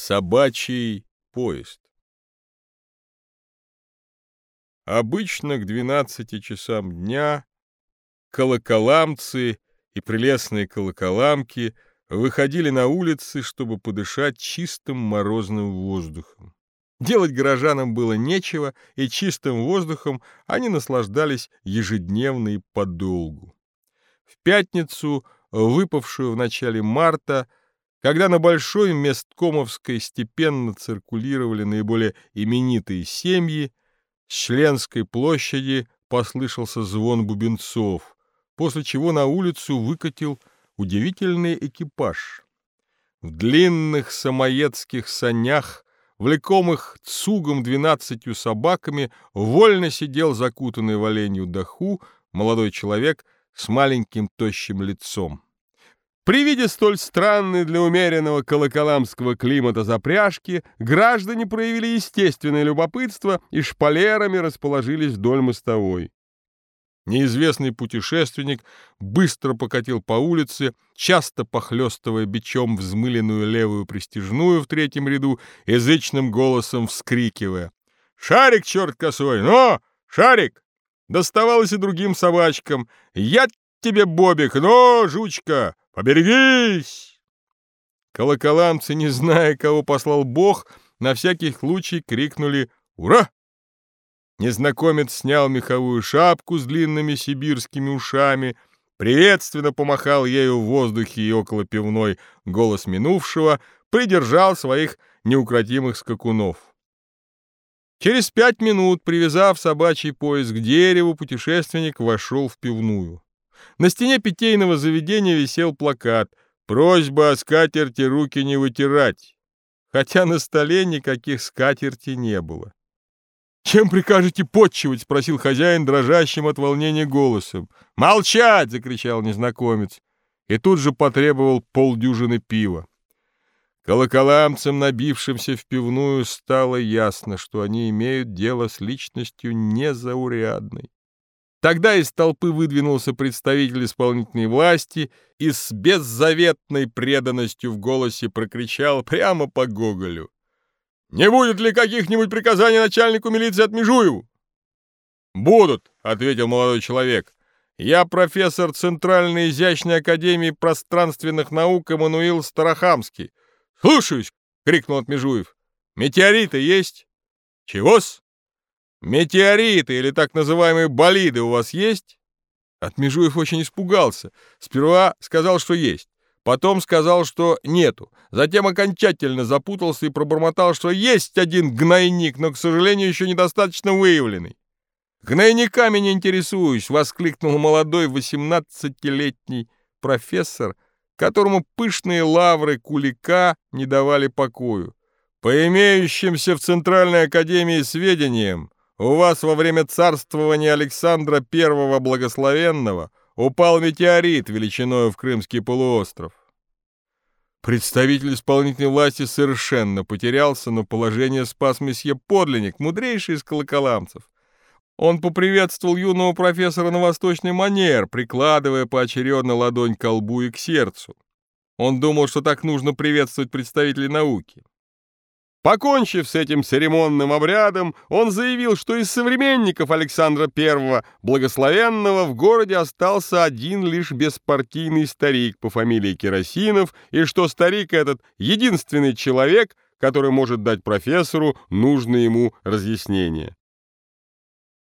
Собачий поезд. Обычно к 12 часам дня колоколамцы и прелестные колоколамки выходили на улицы, чтобы подышать чистым морозным воздухом. Делать горожанам было нечего, и чистым воздухом они наслаждались ежедневно и подолгу. В пятницу, выпавшую в начале марта, когда на Большой Месткомовской степенно циркулировали наиболее именитые семьи, с Членской площади послышался звон бубенцов, после чего на улицу выкатил удивительный экипаж. В длинных самоедских санях, влекомых цугом двенадцатью собаками, вольно сидел закутанный в оленью даху молодой человек с маленьким тощим лицом. При виде столь странной для умеренного колоколамского климата запряжки граждане проявили естественное любопытство и шпалерами расположились вдоль мостовой. Неизвестный путешественник быстро покатил по улице, часто похлестывая бичом взмыленную левую пристежную в третьем ряду, язычным голосом вскрикивая. «Шарик, черт косой! Но! Шарик!» Доставалось и другим собачкам. «Я тебе, Бобик! Но, жучка! Поберегись!» Колоколамцы, не зная, кого послал Бог, на всякий случай крикнули «Ура!». Незнакомец снял меховую шапку с длинными сибирскими ушами, приветственно помахал ею в воздухе и около пивной голос минувшего, придержал своих неукротимых скакунов. Через пять минут, привязав собачий пояс к дереву, путешественник вошел в пивную. На стене питейного заведения висел плакат «Просьба о скатерти руки не вытирать», хотя на столе никаких скатерти не было. «Чем прикажете подчивать?» — спросил хозяин дрожащим от волнения голосом. «Молчать!» — закричал незнакомец и тут же потребовал полдюжины пива. Колоколамцам, набившимся в пивную, стало ясно, что они имеют дело с личностью незаурядной. Тогда из толпы выдвинулся представитель исполнительной власти и с беззаветной преданностью в голосе прокричал прямо по Гоголю. «Не будет ли каких-нибудь приказаний начальнику милиции от Межуеву?» «Будут», — ответил молодой человек. «Я профессор Центральной изящной академии пространственных наук Эммануил Старохамский». «Слушаюсь!» — крикнул Отмежуев. «Метеориты есть?» «Чего-с?» Метеориты или так называемые болиды у вас есть? Отмежуев очень испугался. Сперва сказал, что есть. Потом сказал, что нету. Затем окончательно запутался и пробормотал, что есть один гнойник, но, к сожалению, еще недостаточно выявленный. «Гнойниками не интересуюсь!» — воскликнул молодой восемнадцатилетний профессор, которому пышные лавры кулика не давали покою. «По имеющимся в Центральной Академии сведениям, у вас во время царствования Александра I Благословенного упал метеорит величиною в Крымский полуостров. Представитель исполнительной власти совершенно потерялся, но положение спас месье Подлинник, мудрейший из колоколамцев. Он поприветствовал юного профессора на восточный манер, прикладывая поочередно ладонь к колбу и к сердцу. Он думал, что так нужно приветствовать представителей науки. Покончив с этим церемонным обрядом, он заявил, что из современников Александра I Благословенного в городе остался один лишь беспартийный старик по фамилии Керосинов, и что старик этот — единственный человек, который может дать профессору нужное ему разъяснение.